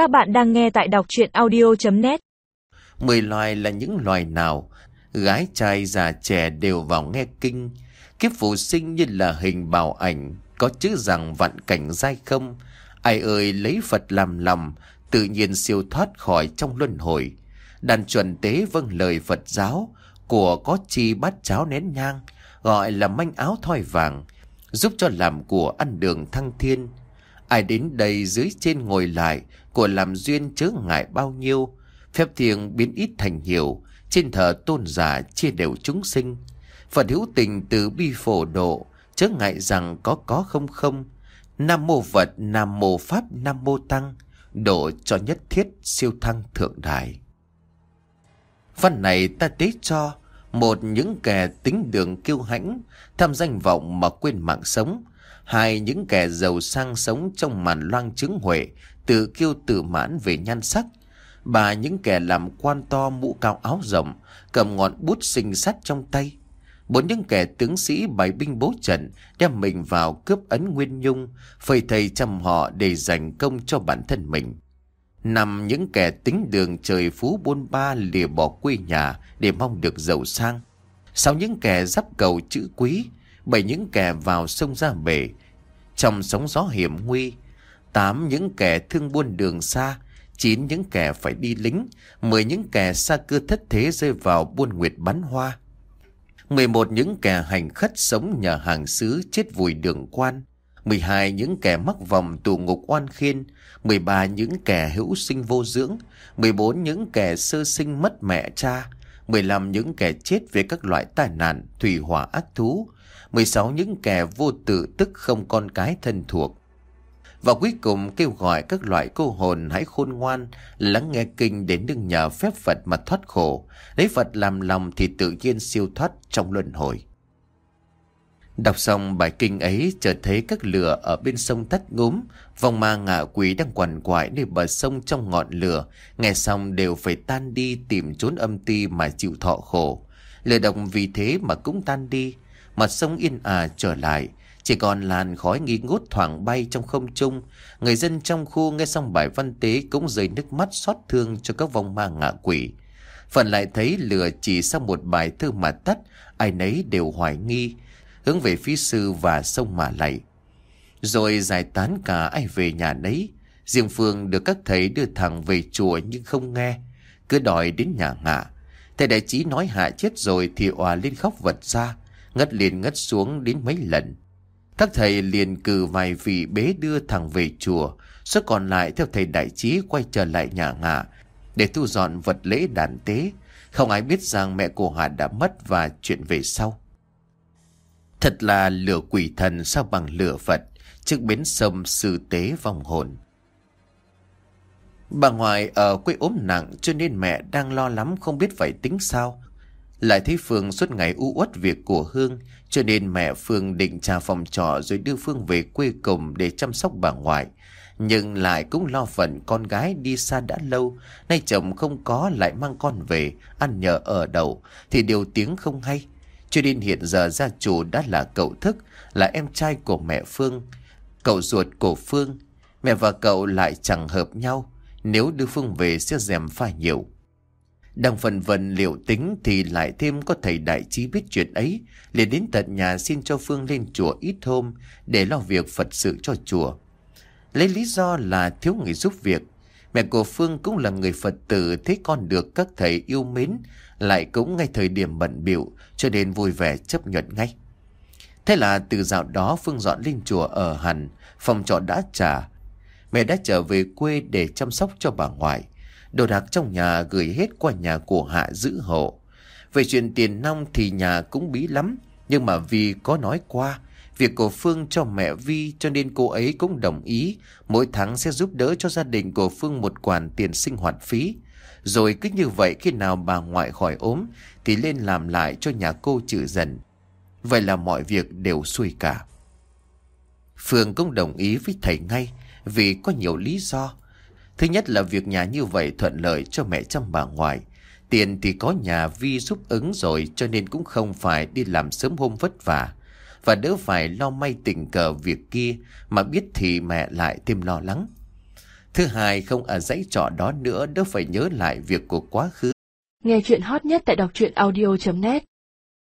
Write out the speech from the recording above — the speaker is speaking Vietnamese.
Các bạn đang nghe tại đọc chuyện audio.net Mười loài là những loài nào? Gái trai già trẻ đều vào nghe kinh. Kiếp phụ sinh như là hình bào ảnh, có chữ rằng vạn cảnh dai không. Ai ơi lấy Phật làm lòng, tự nhiên siêu thoát khỏi trong luân hồi. Đàn chuẩn tế vâng lời Phật giáo, của có chi bát cháo nén nhang, gọi là manh áo thoi vàng, giúp cho làm của ăn đường thăng thiên. Ai đến đây dưới trên ngồi lại, của làm duyên chớ ngại bao nhiêu, phép thiêng biến ít thành nhiều, trên thờ tôn giả chia đều chúng sinh. Phật hữu tình từ bi phổ độ, chớ ngại rằng có có không không. Nam mô Phật, Nam mô Pháp, Nam mô Tăng, độ cho nhất thiết siêu thăng thượng đài. Văn này ta tế cho một những kẻ tính đường kiêu hãnh, tham danh vọng mà quên mạng sống. Hai những kẻ giàu sang sống trong màn loang chứng huệ, tự kiêu tự mãn về nhan sắc. Ba những kẻ làm quan to mũ cao áo rộng, cầm ngọn bút sinh sắt trong tay. Bốn những kẻ tướng sĩ bày binh bố trận, đem mình vào cướp ấn nguyên nhung, phơi thầy chăm họ để dành công cho bản thân mình. Nằm những kẻ tính đường trời phú buôn ba lìa bỏ quê nhà để mong được giàu sang. Sau những kẻ dắp cầu chữ quý, bảy những kẻ vào sông ra bể, trong sóng gió hiểm nguy. Tám những kẻ thương buôn đường xa, chín những kẻ phải đi lính, mười những kẻ xa cư thất thế rơi vào buôn nguyệt bắn hoa. mười một những kẻ hành khất sống nhờ hàng xứ chết vùi đường quan. 12 những kẻ mắc vòng tù ngục oan khiên, 13 những kẻ hữu sinh vô dưỡng, 14 những kẻ sơ sinh mất mẹ cha, 15 những kẻ chết về các loại tai nạn, thủy hỏa ác thú, 16 những kẻ vô tự tức không con cái thân thuộc. Và cuối cùng kêu gọi các loại cô hồn hãy khôn ngoan, lắng nghe kinh để đừng nhờ phép Phật mà thoát khổ. Lấy Phật làm lòng thì tự nhiên siêu thoát trong luân hồi. Đọc xong bài kinh ấy chợt thấy các lửa ở bên sông tắt ngúm, vòng ma ngạ quỷ đang quằn quại nơi bờ sông trong ngọn lửa, nghe xong đều phải tan đi tìm trốn âm ti mà chịu thọ khổ. Lửa độc vì thế mà cũng tan đi, mặt sông yên ả trở lại, chỉ còn làn khói nghi ngút thoảng bay trong không trung. Người dân trong khu nghe xong bài văn tế cũng rơi nước mắt xót thương cho các vong ma ngạ quỷ. Phần lại thấy lửa chỉ sau một bài thơ mà tắt, ai nấy đều hoài nghi, hướng về phía sư và sông mà lạy. Rồi giải tán cả ai về nhà nấy. Riêng Phương được các thầy đưa thẳng về chùa nhưng không nghe, cứ đòi đến nhà ngạ. Thầy đại trí nói hạ chết rồi thì òa lên khóc vật ra, ngất liền ngất xuống đến mấy lần. Các thầy liền cử vài vị bế đưa thẳng về chùa, số còn lại theo thầy đại trí quay trở lại nhà ngạ để thu dọn vật lễ đàn tế. Không ai biết rằng mẹ cô Hà đã mất và chuyện về sau. Thật là lửa quỷ thần sao bằng lửa Phật, trước bến sông sư tế vong hồn. Bà ngoại ở quê ốm nặng cho nên mẹ đang lo lắm không biết phải tính sao. Lại thấy Phương suốt ngày u uất việc của Hương cho nên mẹ Phương định trả phòng trọ rồi đưa Phương về quê cùng để chăm sóc bà ngoại. Nhưng lại cũng lo phận con gái đi xa đã lâu, nay chồng không có lại mang con về, ăn nhờ ở đậu, thì điều tiếng không hay. Cho đến hiện giờ gia chủ đã là cậu thức, là em trai của mẹ Phương, cậu ruột của Phương. Mẹ và cậu lại chẳng hợp nhau, nếu đưa Phương về sẽ dèm pha nhiều. Đang phần vần liệu tính thì lại thêm có thầy đại trí biết chuyện ấy, liền đến tận nhà xin cho Phương lên chùa ít hôm để lo việc Phật sự cho chùa. Lấy lý do là thiếu người giúp việc, mẹ của Phương cũng là người Phật tử thấy con được các thầy yêu mến, lại cũng ngay thời điểm bận biệu cho nên vui vẻ chấp nhận ngay. Thế là từ dạo đó Phương dọn lên chùa ở hẳn, phòng trọ đã trả. Mẹ đã trở về quê để chăm sóc cho bà ngoại. Đồ đạc trong nhà gửi hết qua nhà của Hạ giữ hộ. Về chuyện tiền nong thì nhà cũng bí lắm, nhưng mà vì có nói qua, việc của Phương cho mẹ Vi, cho nên cô ấy cũng đồng ý mỗi tháng sẽ giúp đỡ cho gia đình của Phương một khoản tiền sinh hoạt phí. Rồi cứ như vậy khi nào bà ngoại khỏi ốm, thì lên làm lại cho nhà cô trừ dần. Vậy là mọi việc đều xuôi cả. Phương cũng đồng ý với thầy ngay, vì có nhiều lý do. Thứ nhất là việc nhà như vậy thuận lợi cho mẹ chăm bà ngoại. Tiền thì có nhà Vi giúp ứng rồi, cho nên cũng không phải đi làm sớm hôm vất vả. Và đỡ phải lo may tình cờ việc kia mà biết thì mẹ lại thêm lo lắng. Thứ hai, không ở dãy trọ đó nữa, đỡ phải nhớ lại việc của quá khứ. Nghe chuyện hot nhất tại đọc truyện audio.net